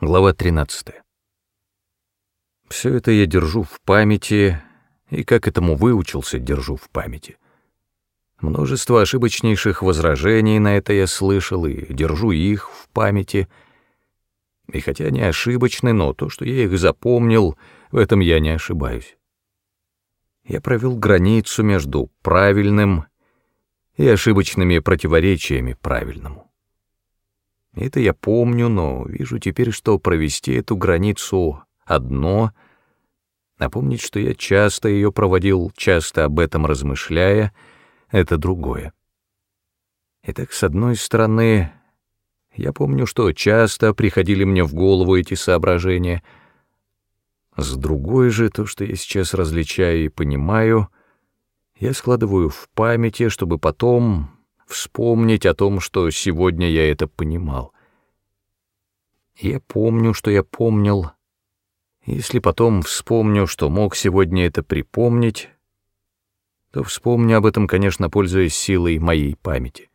Глава 13. Все это я держу в памяти, и как этому выучился, держу в памяти. Множество ошибочнейших возражений на это я слышал, и держу их в памяти. И хотя они ошибочны, но то, что я их запомнил, в этом я не ошибаюсь. Я провел границу между правильным и ошибочными противоречиями правильному. Это я помню, но вижу теперь, что провести эту границу одно, напомнить, что я часто ее проводил, часто об этом размышляя, это другое. Итак, с одной стороны, я помню, что часто приходили мне в голову эти соображения, с другой же, то, что я сейчас различаю и понимаю, я складываю в памяти, чтобы потом вспомнить о том, что сегодня я это понимал. Я помню, что я помнил. Если потом вспомню, что мог сегодня это припомнить, то вспомню об этом, конечно, пользуясь силой моей памяти.